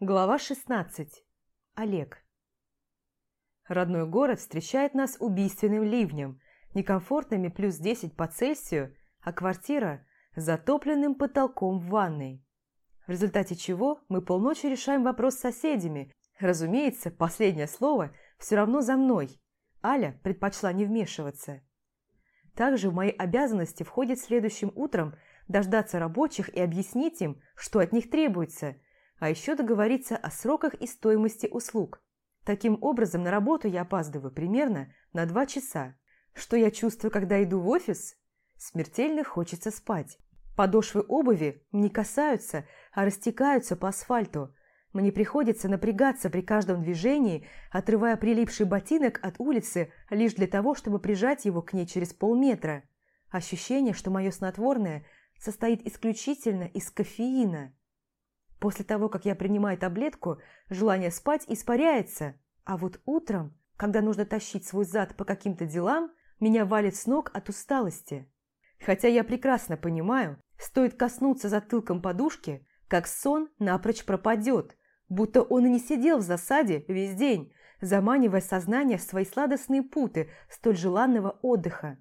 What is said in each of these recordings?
Глава 16. Олег. Родной город встречает нас убийственным ливнем, некомфортными плюс 10 по Цельсию, а квартира – затопленным потолком в ванной. В результате чего мы полночи решаем вопрос с соседями. Разумеется, последнее слово все равно за мной. Аля предпочла не вмешиваться. Также в мои обязанности входит следующим утром дождаться рабочих и объяснить им, что от них требуется – а еще договориться о сроках и стоимости услуг. Таким образом, на работу я опаздываю примерно на два часа. Что я чувствую, когда иду в офис? Смертельно хочется спать. Подошвы обуви не касаются, а растекаются по асфальту. Мне приходится напрягаться при каждом движении, отрывая прилипший ботинок от улицы лишь для того, чтобы прижать его к ней через полметра. Ощущение, что мое снотворное состоит исключительно из кофеина. После того, как я принимаю таблетку, желание спать испаряется, а вот утром, когда нужно тащить свой зад по каким-то делам, меня валит с ног от усталости. Хотя я прекрасно понимаю, стоит коснуться затылком подушки, как сон напрочь пропадет, будто он и не сидел в засаде весь день, заманивая сознание в свои сладостные путы столь желанного отдыха.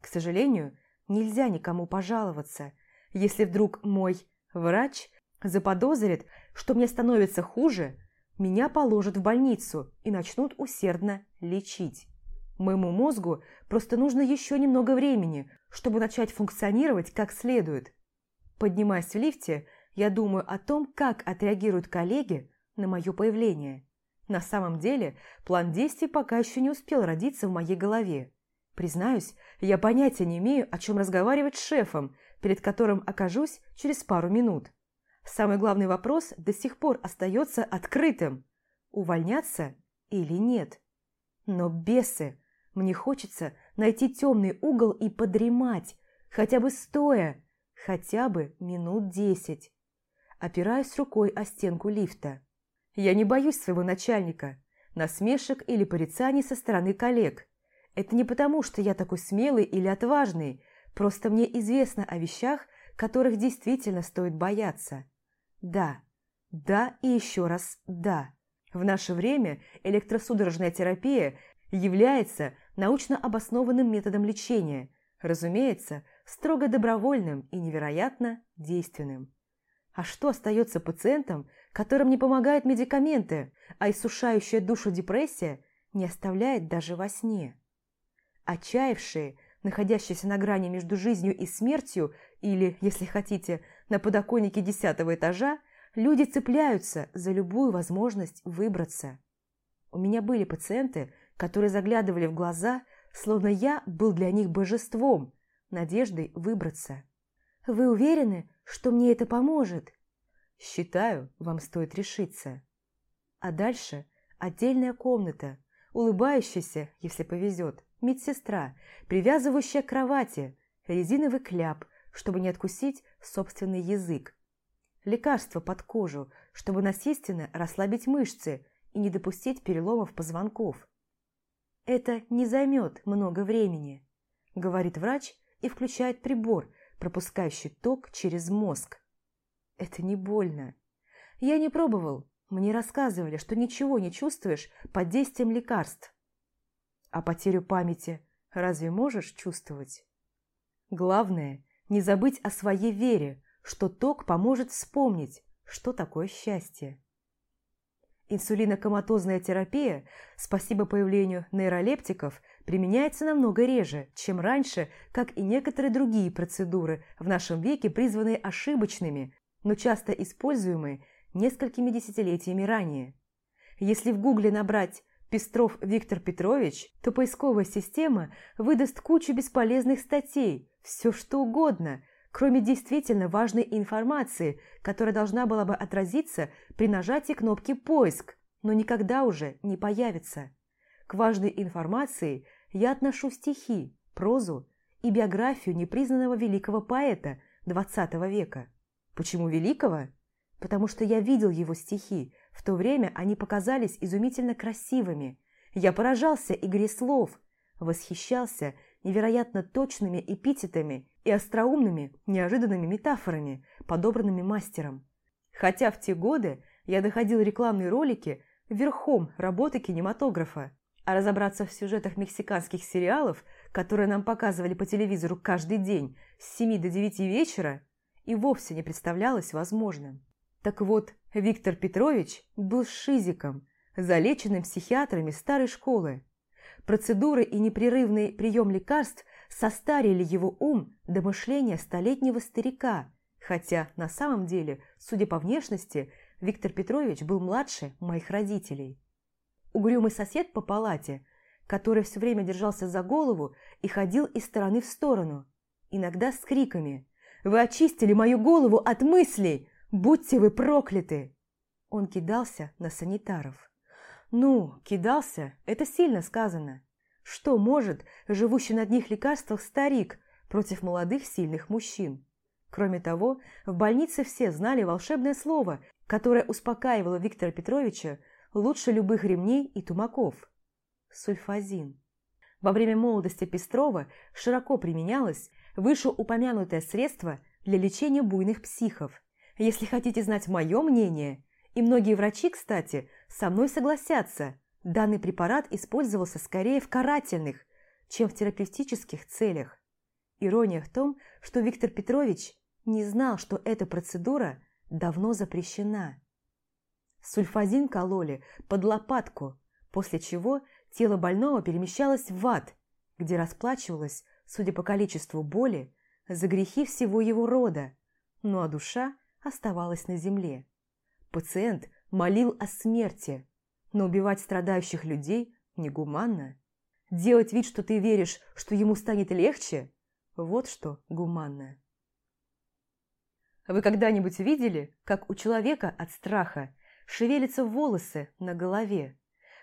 К сожалению, нельзя никому пожаловаться, если вдруг мой врач заподозрит, что мне становится хуже, меня положат в больницу и начнут усердно лечить. Моему мозгу просто нужно еще немного времени, чтобы начать функционировать как следует. Поднимаясь в лифте, я думаю о том, как отреагируют коллеги на мое появление. На самом деле, план действий пока еще не успел родиться в моей голове. Признаюсь, я понятия не имею, о чем разговаривать с шефом, перед которым окажусь через пару минут. Самый главный вопрос до сих пор остается открытым – увольняться или нет. Но бесы, мне хочется найти темный угол и подремать, хотя бы стоя, хотя бы минут десять. Опираюсь рукой о стенку лифта. Я не боюсь своего начальника, насмешек или порицаний со стороны коллег. Это не потому, что я такой смелый или отважный, просто мне известно о вещах, которых действительно стоит бояться. Да, да и еще раз да. В наше время электросудорожная терапия является научно обоснованным методом лечения, разумеется, строго добровольным и невероятно действенным. А что остается пациентам, которым не помогают медикаменты, а иссушающая душу депрессия не оставляет даже во сне? Отчаявшие, находящиеся на грани между жизнью и смертью, или, если хотите, на подоконнике десятого этажа, люди цепляются за любую возможность выбраться. У меня были пациенты, которые заглядывали в глаза, словно я был для них божеством, надеждой выбраться. «Вы уверены, что мне это поможет?» «Считаю, вам стоит решиться». А дальше отдельная комната, улыбающаяся, если повезет, медсестра, привязывающая к кровати, резиновый кляп, чтобы не откусить собственный язык, лекарство под кожу, чтобы насильственно расслабить мышцы и не допустить переломов позвонков. «Это не займет много времени», – говорит врач и включает прибор, пропускающий ток через мозг. «Это не больно. Я не пробовал. Мне рассказывали, что ничего не чувствуешь под действием лекарств. А потерю памяти разве можешь чувствовать? Главное – не забыть о своей вере, что ток поможет вспомнить, что такое счастье. Инсулинокоматозная терапия, спасибо появлению нейролептиков, применяется намного реже, чем раньше, как и некоторые другие процедуры в нашем веке, призванные ошибочными, но часто используемые несколькими десятилетиями ранее. Если в гугле набрать «Пестров Виктор Петрович», то поисковая система выдаст кучу бесполезных статей, все что угодно – кроме действительно важной информации, которая должна была бы отразиться при нажатии кнопки «Поиск», но никогда уже не появится. К важной информации я отношу стихи, прозу и биографию непризнанного великого поэта XX века. Почему великого? Потому что я видел его стихи, в то время они показались изумительно красивыми. Я поражался игре слов, восхищался невероятно точными эпитетами и остроумными, неожиданными метафорами, подобранными мастером. Хотя в те годы я находил рекламные ролики верхом работы кинематографа, а разобраться в сюжетах мексиканских сериалов, которые нам показывали по телевизору каждый день с 7 до 9 вечера, и вовсе не представлялось возможным. Так вот, Виктор Петрович был шизиком, залеченным психиатрами старой школы. Процедуры и непрерывный прием лекарств состарили его ум до мышления столетнего старика, хотя на самом деле, судя по внешности, Виктор Петрович был младше моих родителей. Угрюмый сосед по палате, который все время держался за голову и ходил из стороны в сторону, иногда с криками «Вы очистили мою голову от мыслей! Будьте вы прокляты!» Он кидался на санитаров. Ну, кидался – это сильно сказано. Что может живущий на одних лекарствах старик против молодых сильных мужчин? Кроме того, в больнице все знали волшебное слово, которое успокаивало Виктора Петровича лучше любых ремней и тумаков – сульфазин. Во время молодости Пестрова широко применялось вышеупомянутое средство для лечения буйных психов. Если хотите знать мое мнение, и многие врачи, кстати, со мной согласятся, данный препарат использовался скорее в карательных, чем в терапевтических целях. Ирония в том, что Виктор Петрович не знал, что эта процедура давно запрещена. Сульфазин кололи под лопатку, после чего тело больного перемещалось в ад, где расплачивалось, судя по количеству боли, за грехи всего его рода, ну а душа оставалась на земле. Пациент молил о смерти, но убивать страдающих людей негуманно. Делать вид, что ты веришь, что ему станет легче – вот что гуманно. Вы когда-нибудь видели, как у человека от страха шевелятся волосы на голове?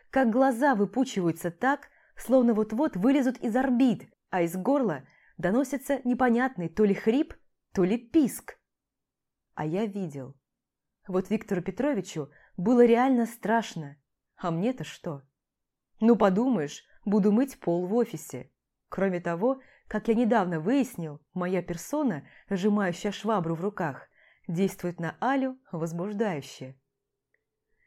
Как глаза выпучиваются так, словно вот-вот вылезут из орбит, а из горла доносится непонятный то ли хрип, то ли писк. А я видел. Вот Виктору Петровичу было реально страшно. А мне-то что? Ну, подумаешь, буду мыть пол в офисе. Кроме того, как я недавно выяснил, моя персона, сжимающая швабру в руках, действует на Алю возбуждающе.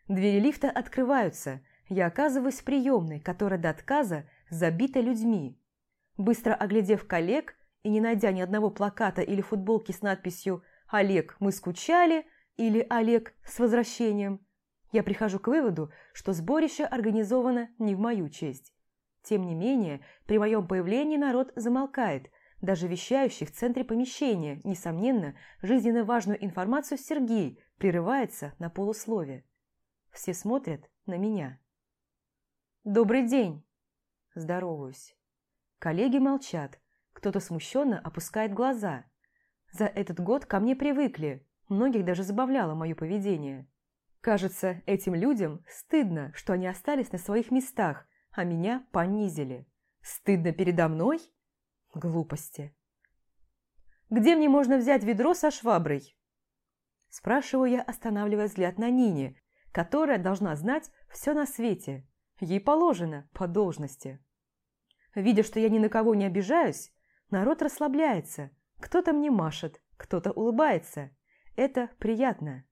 Двери лифта открываются, я оказываюсь в приемной, которая до отказа забита людьми. Быстро оглядев коллег и не найдя ни одного плаката или футболки с надписью «Олег, мы скучали» или «Олег, с возвращением», я прихожу к выводу, что сборище организовано не в мою честь. Тем не менее, при моем появлении народ замолкает, даже вещающий в центре помещения, несомненно, жизненно важную информацию Сергей прерывается на полуслове. Все смотрят на меня. «Добрый день!» Здороваюсь. Коллеги молчат, кто-то смущенно опускает глаза. За этот год ко мне привыкли, многих даже забавляло мое поведение. Кажется, этим людям стыдно, что они остались на своих местах, а меня понизили. Стыдно передо мной? Глупости. «Где мне можно взять ведро со шваброй?» Спрашиваю я, останавливая взгляд на Нине, которая должна знать все на свете. Ей положено по должности. Видя, что я ни на кого не обижаюсь, народ расслабляется. Кто-то мне машет, кто-то улыбается. Это приятно.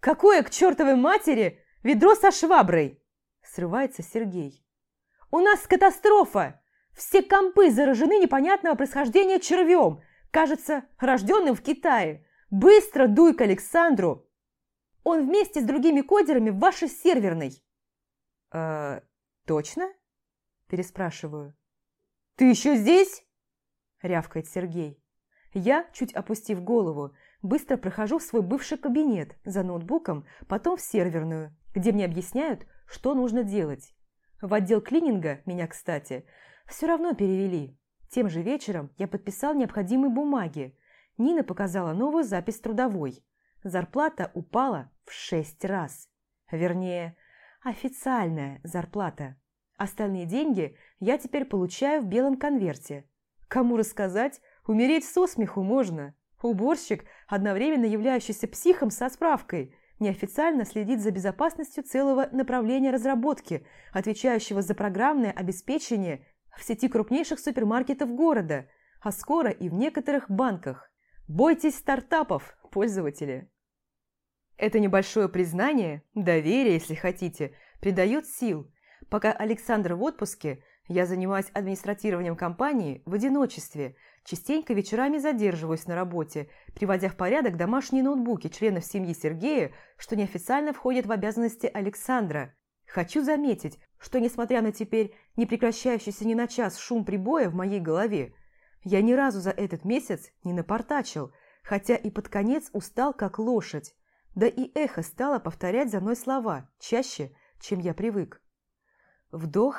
«Какое к чертовой матери ведро со шваброй?» Срывается Сергей. «У нас катастрофа! Все компы заражены непонятного происхождения червем, кажется, рожденным в Китае. Быстро дуй к Александру! Он вместе с другими кодерами в вашей серверной!» «Э, точно?» Переспрашиваю. «Ты еще здесь?» Рявкает Сергей. Я, чуть опустив голову, быстро прохожу в свой бывший кабинет за ноутбуком, потом в серверную, где мне объясняют, что нужно делать. В отдел клининга меня, кстати, все равно перевели. Тем же вечером я подписал необходимые бумаги. Нина показала новую запись трудовой. Зарплата упала в шесть раз. Вернее, официальная зарплата. Остальные деньги я теперь получаю в белом конверте. Кому рассказать, умереть со смеху можно. Уборщик, одновременно являющийся психом со справкой – неофициально следит за безопасностью целого направления разработки, отвечающего за программное обеспечение в сети крупнейших супермаркетов города, а скоро и в некоторых банках. Бойтесь стартапов, пользователи! Это небольшое признание, доверие, если хотите, придает сил. Пока Александр в отпуске, я занимаюсь администратированием компании в одиночестве, частенько вечерами задерживаюсь на работе, приводя в порядок домашние ноутбуки членов семьи Сергея, что неофициально входит в обязанности Александра. Хочу заметить, что несмотря на теперь не прекращающийся ни на час шум прибоя в моей голове, я ни разу за этот месяц не напортачил, хотя и под конец устал как лошадь. Да и эхо стало повторять за мной слова чаще, чем я привык. Вдох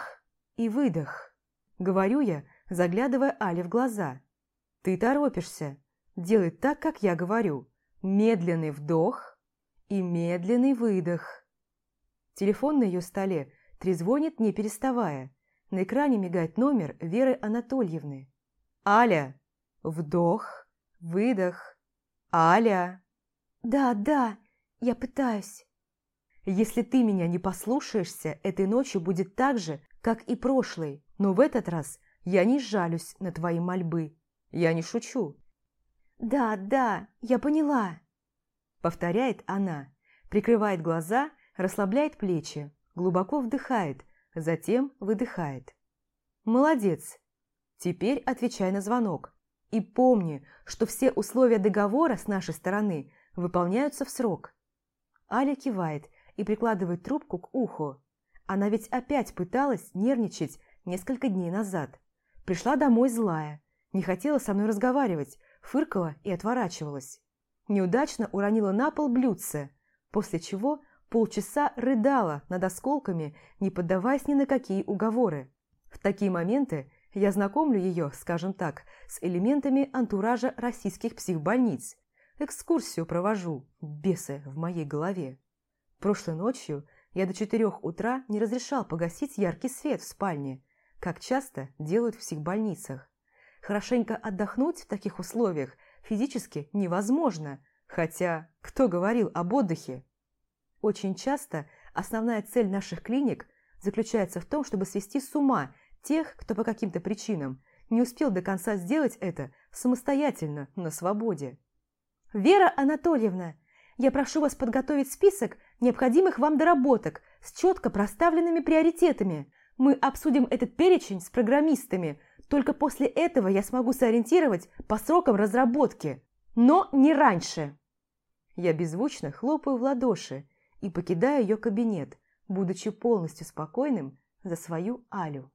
и выдох. Говорю я, заглядывая Але в глаза. Ты торопишься. Делай так, как я говорю. Медленный вдох и медленный выдох. Телефон на ее столе трезвонит, не переставая. На экране мигает номер Веры Анатольевны. «Аля!» Вдох, выдох. «Аля!» «Да, да, я пытаюсь». «Если ты меня не послушаешься, этой ночью будет так же, как и прошлой, но в этот раз я не жалюсь на твои мольбы. Я не шучу». «Да, да, я поняла», — повторяет она, прикрывает глаза, расслабляет плечи, глубоко вдыхает, затем выдыхает. «Молодец. Теперь отвечай на звонок. И помни, что все условия договора с нашей стороны выполняются в срок». Аля кивает и прикладывает трубку к уху. Она ведь опять пыталась нервничать несколько дней назад. Пришла домой злая, не хотела со мной разговаривать, фыркала и отворачивалась. Неудачно уронила на пол блюдце, после чего полчаса рыдала над осколками, не поддаваясь ни на какие уговоры. В такие моменты я знакомлю ее, скажем так, с элементами антуража российских психбольниц. Экскурсию провожу, бесы в моей голове. Прошлой ночью я до четырех утра не разрешал погасить яркий свет в спальне, как часто делают в психбольницах. Хорошенько отдохнуть в таких условиях физически невозможно, хотя кто говорил об отдыхе? Очень часто основная цель наших клиник заключается в том, чтобы свести с ума тех, кто по каким-то причинам не успел до конца сделать это самостоятельно, на свободе. «Вера Анатольевна, я прошу вас подготовить список необходимых вам доработок с четко проставленными приоритетами. Мы обсудим этот перечень с программистами. Только после этого я смогу сориентировать по срокам разработки. Но не раньше!» Я беззвучно хлопаю в ладоши и покидаю ее кабинет, будучи полностью спокойным за свою Алю.